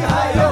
higher.